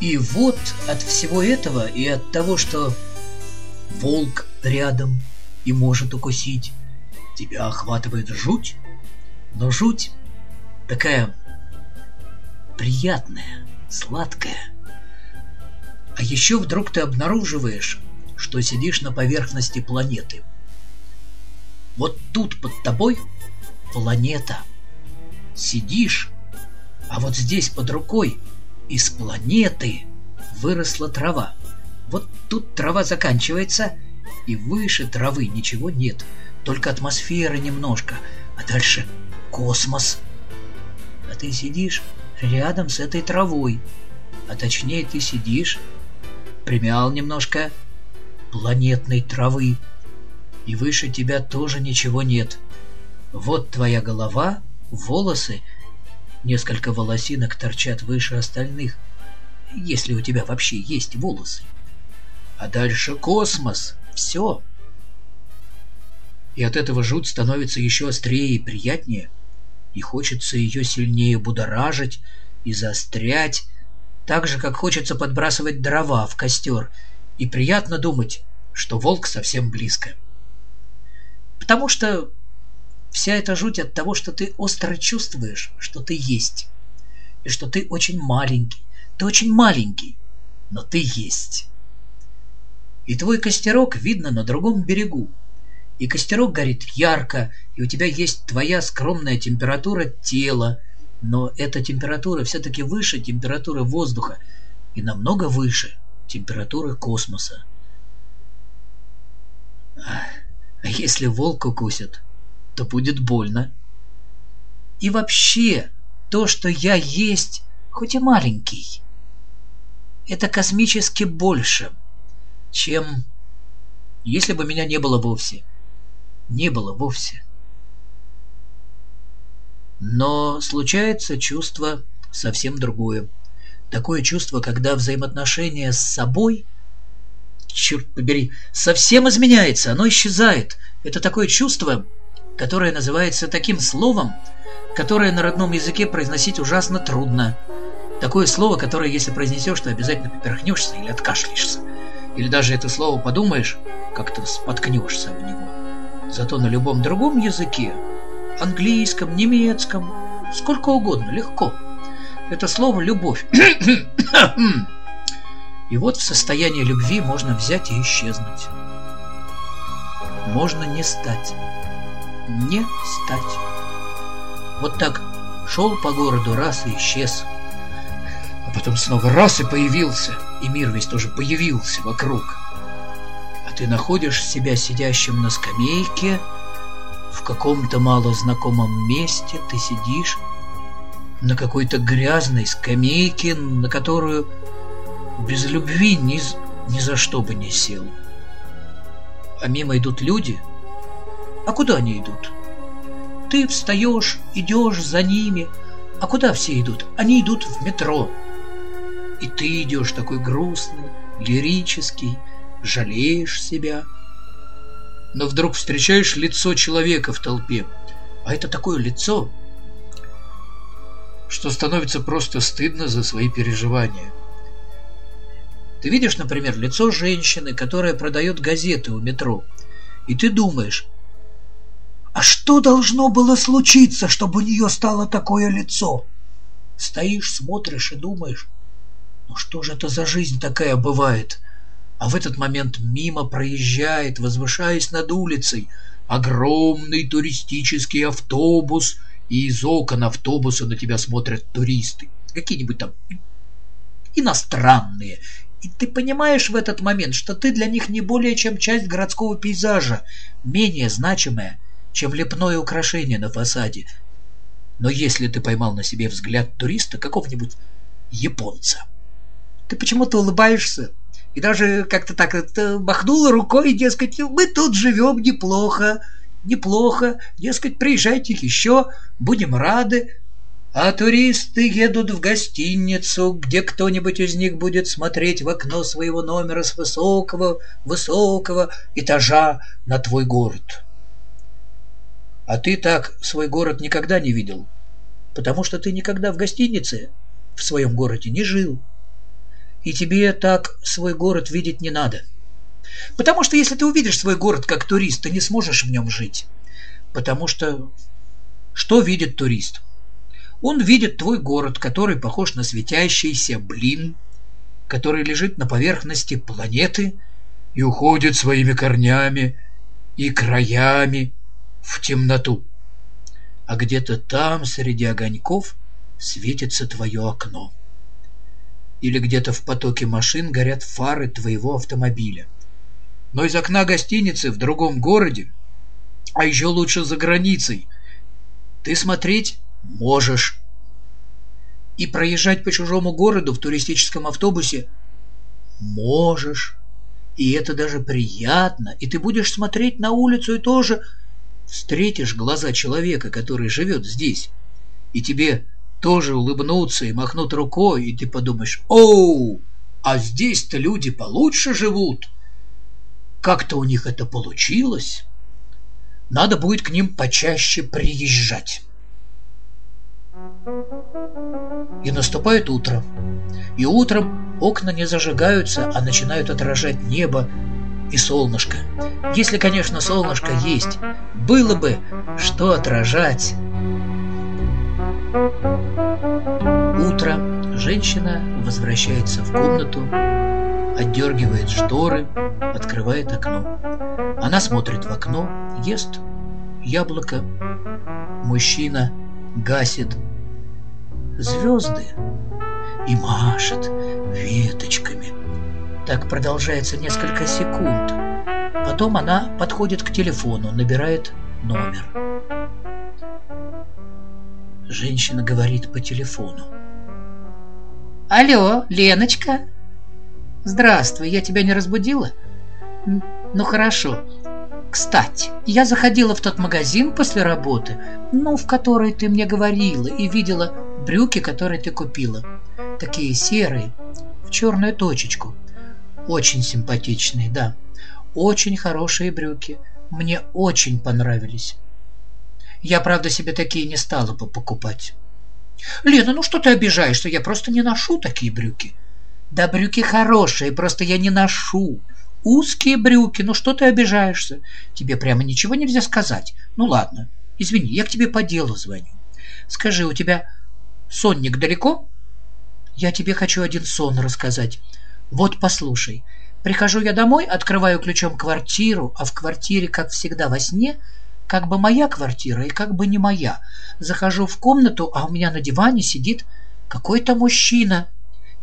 И вот от всего этого и от того, что волк рядом и может укусить, тебя охватывает жуть. Но жуть такая приятная, сладкая. А еще вдруг ты обнаруживаешь, что сидишь на поверхности планеты. Вот тут под тобой планета. Сидишь, а вот здесь под рукой из планеты выросла трава. Вот тут трава заканчивается, и выше травы ничего нет, только атмосфера немножко, а дальше космос. А ты сидишь рядом с этой травой, а точнее ты сидишь, примял немножко планетной травы, и выше тебя тоже ничего нет. Вот твоя голова, волосы, несколько волосинок торчат выше остальных, если у тебя вообще есть волосы. А дальше космос, все. И от этого жуть становится еще острее и приятнее, и хочется ее сильнее будоражить и заострять, так же, как хочется подбрасывать дрова в костер, и приятно думать, что волк совсем близко. Потому что вся эта жуть от того, что ты остро чувствуешь, что ты есть, и что ты очень маленький, ты очень маленький, но ты есть. И твой костерок видно на другом берегу, и костерок горит ярко, и у тебя есть твоя скромная температура тела, но эта температура все-таки выше температуры воздуха и намного выше температуры космоса. А если волк укусит, то будет больно. И вообще, то, что я есть, хоть и маленький, это космически больше, чем если бы меня не было вовсе. Не было вовсе. Но случается чувство совсем другое. Такое чувство, когда взаимоотношения с собой – черт побери, совсем изменяется, оно исчезает. Это такое чувство, которое называется таким словом, которое на родном языке произносить ужасно трудно. Такое слово, которое, если произнесешь, то обязательно поперхнешься или откашляешься. Или даже это слово подумаешь, как-то споткнешься об него. Зато на любом другом языке, английском, немецком, сколько угодно, легко. Это слово «любовь». И вот в состоянии любви можно взять и исчезнуть. Можно не стать. Не стать. Вот так шел по городу раз и исчез. А потом снова раз и появился. И мир весь тоже появился вокруг. А ты находишь себя сидящим на скамейке, в каком-то малознакомом месте ты сидишь на какой-то грязной скамейке, на которую без любви ни, ни за что бы не сел. А мимо идут люди. А куда они идут? Ты встаешь, идешь за ними. А куда все идут? Они идут в метро. И ты идешь такой грустный, лирический, жалеешь себя. Но вдруг встречаешь лицо человека в толпе. А это такое лицо, что становится просто стыдно за свои переживания. Ты видишь, например, лицо женщины, которая продает газеты у метро, и ты думаешь, а что должно было случиться, чтобы у нее стало такое лицо? Стоишь, смотришь и думаешь, ну что же это за жизнь такая бывает? А в этот момент мимо проезжает, возвышаясь над улицей, огромный туристический автобус, и из окон автобуса на тебя смотрят туристы. Какие-нибудь там иностранные и ты понимаешь в этот момент, что ты для них не более чем часть городского пейзажа, менее значимая, чем лепное украшение на фасаде. Но если ты поймал на себе взгляд туриста какого-нибудь японца, ты почему-то улыбаешься и даже как-то так это, махнула рукой, дескать, мы тут живем неплохо, неплохо, дескать, приезжайте еще, будем рады, а туристы едут в гостиницу, где кто-нибудь из них будет смотреть в окно своего номера с высокого, высокого этажа на твой город. А ты так свой город никогда не видел, потому что ты никогда в гостинице в своем городе не жил. И тебе так свой город видеть не надо. Потому что если ты увидишь свой город как турист, ты не сможешь в нем жить. Потому что что видит турист? Он видит твой город, который похож на светящийся блин, который лежит на поверхности планеты и уходит своими корнями и краями в темноту. А где-то там, среди огоньков, светится твое окно. Или где-то в потоке машин горят фары твоего автомобиля. Но из окна гостиницы в другом городе, а еще лучше за границей, ты смотреть можешь. И проезжать по чужому городу в туристическом автобусе можешь. И это даже приятно. И ты будешь смотреть на улицу и тоже встретишь глаза человека, который живет здесь. И тебе тоже улыбнутся и махнут рукой, и ты подумаешь, «Оу, а здесь-то люди получше живут. Как-то у них это получилось. Надо будет к ним почаще приезжать». И наступает утро. И утром окна не зажигаются, а начинают отражать небо и солнышко. Если, конечно, солнышко есть, было бы что отражать. Утро. Женщина возвращается в комнату, отдергивает шторы, открывает окно. Она смотрит в окно, ест яблоко. Мужчина гасит звезды и машет веточками. Так продолжается несколько секунд. Потом она подходит к телефону, набирает номер. Женщина говорит по телефону. Алло, Леночка. Здравствуй, я тебя не разбудила? Ну хорошо. Кстати, я заходила в тот магазин после работы, ну, в который ты мне говорила, и видела брюки, которые ты купила. Такие серые, в черную точечку. Очень симпатичные, да. Очень хорошие брюки. Мне очень понравились. Я, правда, себе такие не стала бы покупать. Лена, ну что ты обижаешься? Я просто не ношу такие брюки. Да брюки хорошие, просто я не ношу. Узкие брюки, ну что ты обижаешься? Тебе прямо ничего нельзя сказать. Ну ладно, извини, я к тебе по делу звоню. Скажи, у тебя сонник далеко? Я тебе хочу один сон рассказать. Вот послушай. Прихожу я домой, открываю ключом квартиру, а в квартире, как всегда во сне, как бы моя квартира и как бы не моя. Захожу в комнату, а у меня на диване сидит какой-то мужчина.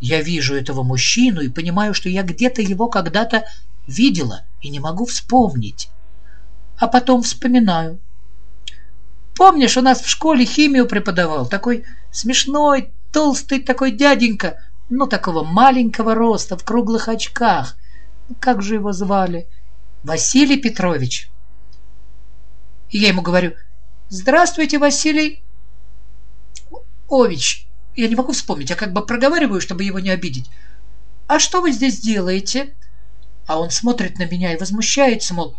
Я вижу этого мужчину и понимаю, что я где-то его когда-то видела и не могу вспомнить. А потом вспоминаю. Помнишь, у нас в школе химию преподавал? Такой смешной, толстый такой дяденька, ну, такого маленького роста, в круглых очках. Ну, как же его звали? Василий Петрович. И я ему говорю, «Здравствуйте, Василий Ович». Я не могу вспомнить, а как бы проговариваю, чтобы его не обидеть. «А что вы здесь делаете?» А он смотрит на меня и возмущается, мол,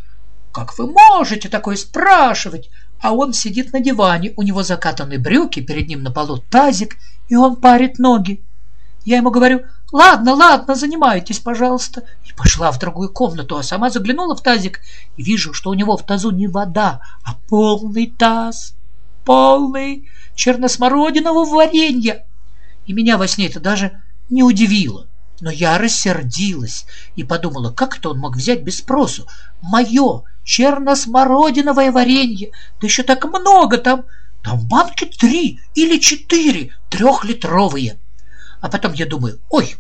«Как вы можете такое спрашивать?» А он сидит на диване, у него закатаны брюки, перед ним на полу тазик, и он парит ноги. Я ему говорю, ладно, ладно, занимайтесь, пожалуйста. И пошла в другую комнату, а сама заглянула в тазик и вижу, что у него в тазу не вода, а полный таз, полный черносмородинового варенья. И меня во сне это даже не удивило. Но я рассердилась и подумала, как это он мог взять без спросу мое черносмородиновое варенье, да еще так много там, там банки три или четыре трехлитровые. А потом я думаю, ой,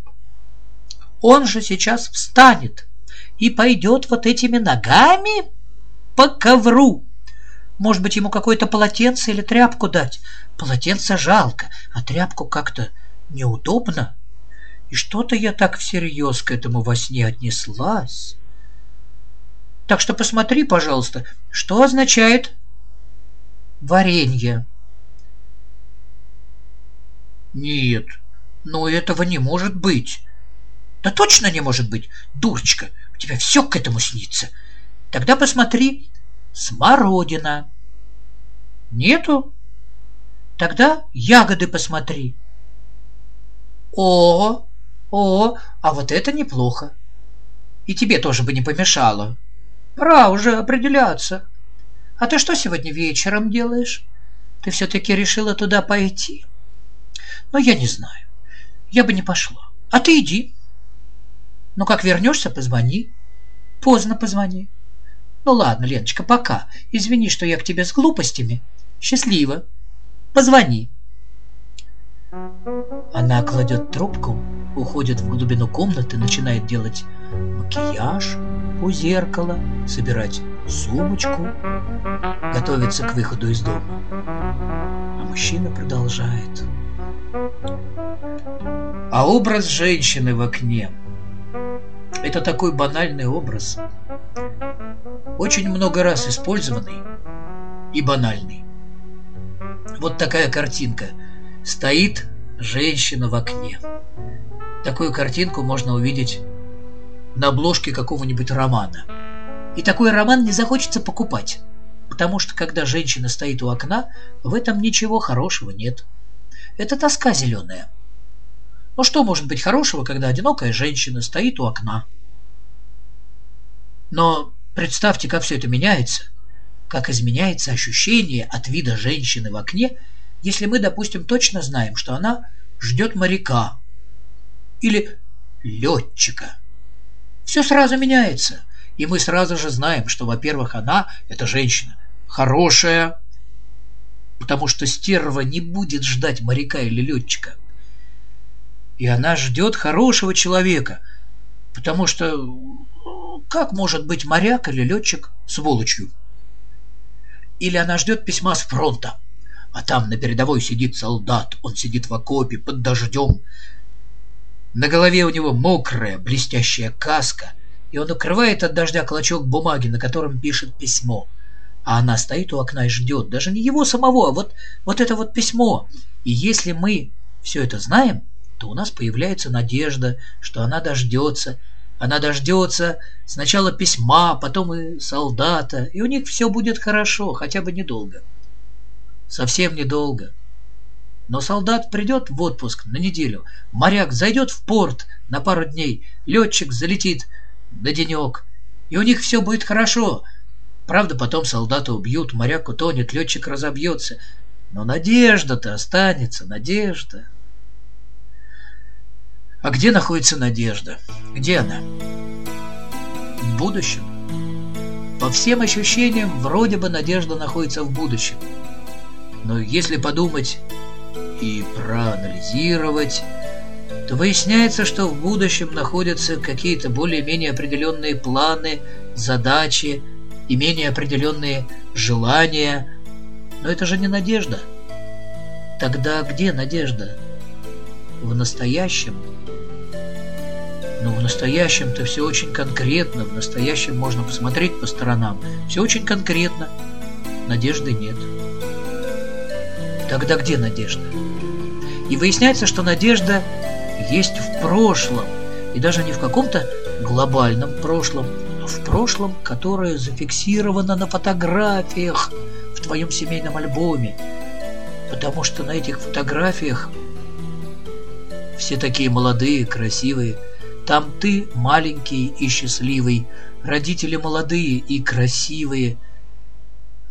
он же сейчас встанет и пойдет вот этими ногами по ковру. Может быть, ему какое-то полотенце или тряпку дать. Полотенце жалко, а тряпку как-то неудобно. И что-то я так всерьез к этому во сне отнеслась. Так что посмотри, пожалуйста, что означает варенье. Нет, но этого не может быть. Да точно не может быть, дурочка, у тебя все к этому снится. Тогда посмотри, смородина. Нету? Тогда ягоды посмотри. О, О, а вот это неплохо. И тебе тоже бы не помешало. Пора уже определяться. А ты что сегодня вечером делаешь? Ты все-таки решила туда пойти? Ну, я не знаю. Я бы не пошла. А ты иди. Ну, как вернешься, позвони. Поздно позвони. Ну, ладно, Леночка, пока. Извини, что я к тебе с глупостями. Счастливо. Позвони. Она кладет трубку, уходит в глубину комнаты, начинает делать макияж у зеркала, собирать сумочку, готовится к выходу из дома. А мужчина продолжает. А образ женщины в окне – это такой банальный образ, очень много раз использованный и банальный. Вот такая картинка – Стоит женщина в окне. Такую картинку можно увидеть на обложке какого-нибудь романа. И такой роман не захочется покупать, потому что когда женщина стоит у окна, в этом ничего хорошего нет. Это тоска зеленая. Но что может быть хорошего, когда одинокая женщина стоит у окна? Но представьте, как все это меняется, как изменяется ощущение от вида женщины в окне – если мы, допустим, точно знаем, что она ждет моряка или летчика. Все сразу меняется, и мы сразу же знаем, что, во-первых, она, эта женщина, хорошая, потому что стерва не будет ждать моряка или летчика. И она ждет хорошего человека, потому что как может быть моряк или летчик сволочью? Или она ждет письма с фронта, а там на передовой сидит солдат, он сидит в окопе под дождем. На голове у него мокрая, блестящая каска, и он укрывает от дождя клочок бумаги, на котором пишет письмо. А она стоит у окна и ждет, даже не его самого, а вот, вот это вот письмо. И если мы все это знаем, то у нас появляется надежда, что она дождется. Она дождется сначала письма, потом и солдата, и у них все будет хорошо, хотя бы недолго совсем недолго. Но солдат придет в отпуск на неделю, моряк зайдет в порт на пару дней, летчик залетит на денек, и у них все будет хорошо. Правда, потом солдата убьют, моряк утонет, летчик разобьется. Но надежда-то останется, надежда. А где находится надежда? Где она? В будущем. По всем ощущениям, вроде бы надежда находится в будущем. Но если подумать и проанализировать, то выясняется, что в будущем находятся какие-то более-менее определенные планы, задачи и менее определенные желания. Но это же не надежда. Тогда где надежда? В настоящем? Но в настоящем-то все очень конкретно. В настоящем можно посмотреть по сторонам. Все очень конкретно. Надежды нет. Тогда где надежда? И выясняется, что надежда есть в прошлом, и даже не в каком-то глобальном прошлом, а в прошлом, которое зафиксировано на фотографиях в твоем семейном альбоме. Потому что на этих фотографиях все такие молодые, красивые. Там ты маленький и счастливый, родители молодые и красивые.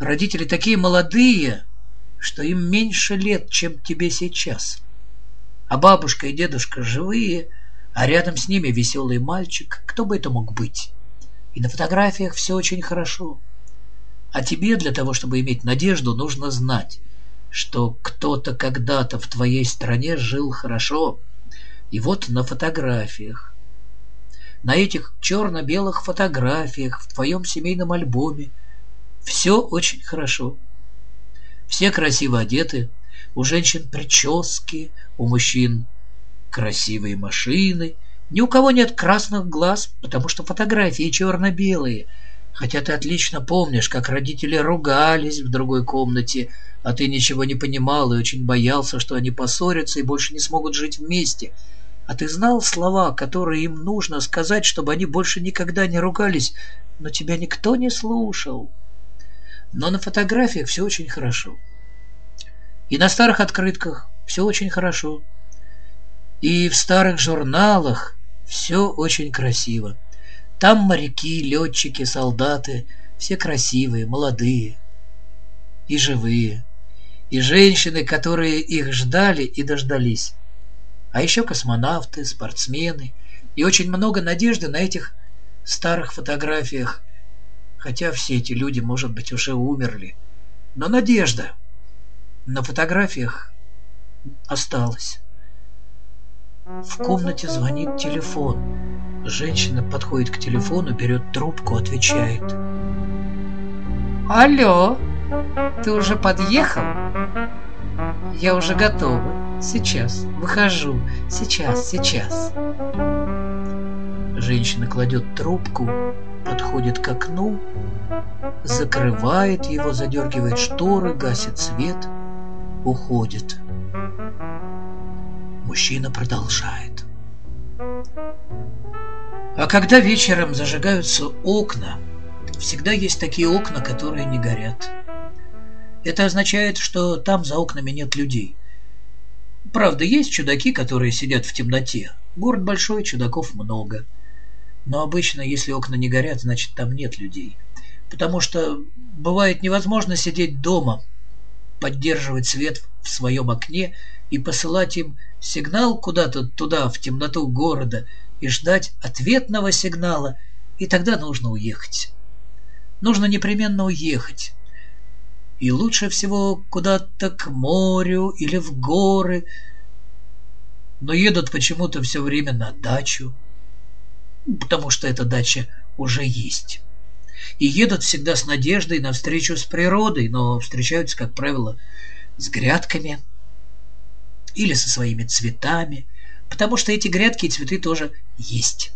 Родители такие молодые, что им меньше лет, чем тебе сейчас. А бабушка и дедушка живые, а рядом с ними веселый мальчик. Кто бы это мог быть? И на фотографиях все очень хорошо. А тебе для того, чтобы иметь надежду, нужно знать, что кто-то когда-то в твоей стране жил хорошо. И вот на фотографиях, на этих черно-белых фотографиях в твоем семейном альбоме все очень хорошо. Все красиво одеты, у женщин прически, у мужчин красивые машины. Ни у кого нет красных глаз, потому что фотографии черно-белые. Хотя ты отлично помнишь, как родители ругались в другой комнате, а ты ничего не понимал и очень боялся, что они поссорятся и больше не смогут жить вместе. А ты знал слова, которые им нужно сказать, чтобы они больше никогда не ругались, но тебя никто не слушал. Но на фотографиях все очень хорошо. И на старых открытках все очень хорошо. И в старых журналах все очень красиво. Там моряки, летчики, солдаты, все красивые, молодые и живые. И женщины, которые их ждали и дождались. А еще космонавты, спортсмены и очень много надежды на этих старых фотографиях. Хотя все эти люди, может быть, уже умерли. Но надежда на фотографиях осталась. В комнате звонит телефон. Женщина подходит к телефону, берет трубку, отвечает. Алло, ты уже подъехал? Я уже готова. Сейчас, выхожу. Сейчас, сейчас. Женщина кладет трубку, подходит к окну, закрывает его, задергивает шторы, гасит свет, уходит. Мужчина продолжает. А когда вечером зажигаются окна, всегда есть такие окна, которые не горят. Это означает, что там за окнами нет людей. Правда, есть чудаки, которые сидят в темноте. Город большой, чудаков много. Но обычно, если окна не горят, значит, там нет людей. Потому что бывает невозможно сидеть дома, поддерживать свет в своем окне и посылать им сигнал куда-то туда, в темноту города, и ждать ответного сигнала, и тогда нужно уехать. Нужно непременно уехать. И лучше всего куда-то к морю или в горы, но едут почему-то все время на дачу, потому что эта дача уже есть. И едут всегда с надеждой на встречу с природой, но встречаются, как правило, с грядками – или со своими цветами, потому что эти грядки и цветы тоже есть.